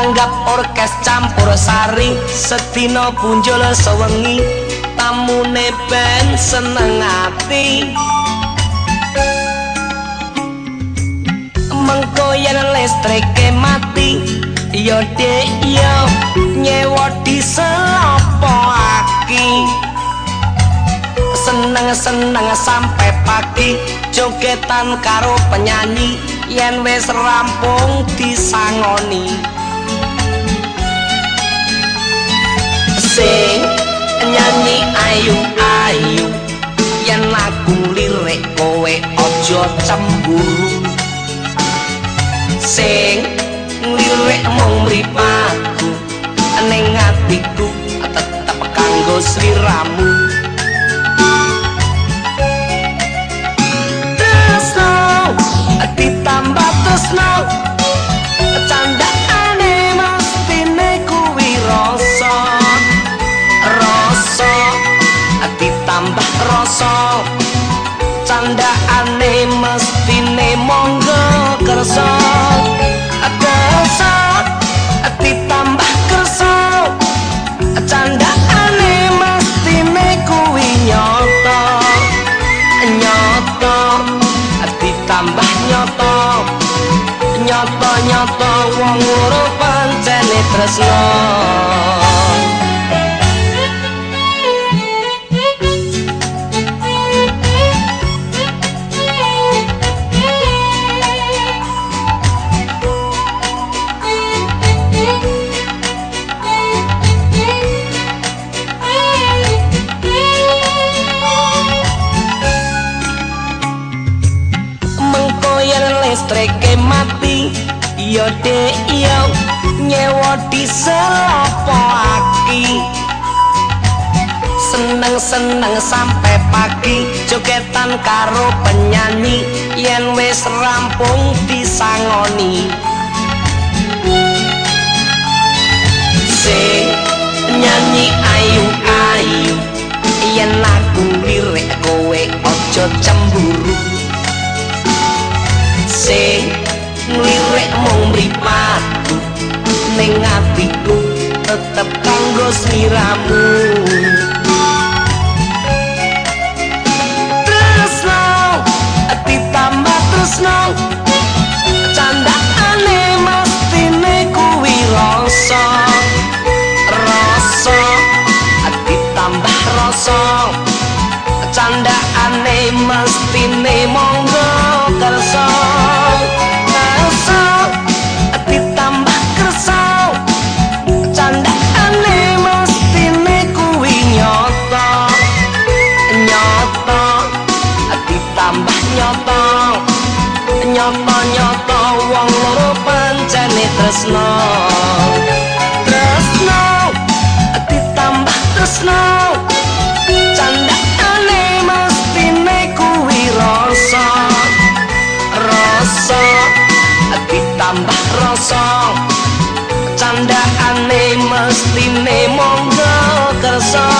nanggap orkes campur sari sedina punjul sewengi. Tamune ben seneng ati. Mengko yen listrike mati yo dek yo nyewa diselopo aki. Seneng-seneng sampai pagi jogetan karo penyanyi yen wis rampung disangoni aja cemburu sing lirik mung mripatku ning atiku tetep kanggo sliramu monggo kersa. Ditambah kersa. Candakane mestine kuwi nyoto. Nyoto nyoto. Nyoto wong loro pancene tresno listrike mati yo dek yo nyewa diselopo aki. Seneng-seneng sampai pagi jogetan karo penyanyi yen wis rampung disangoni sing nglirik mung mripatku ning atiku tetep kanggo ditambah rasa. Candakane mestine monggo nyoto wong loro pancene tresno. Tresno ditambah tresno. Candakane mestine kuwi rasa. Rasa ditambah rasa. Candakane mestine monggo kersa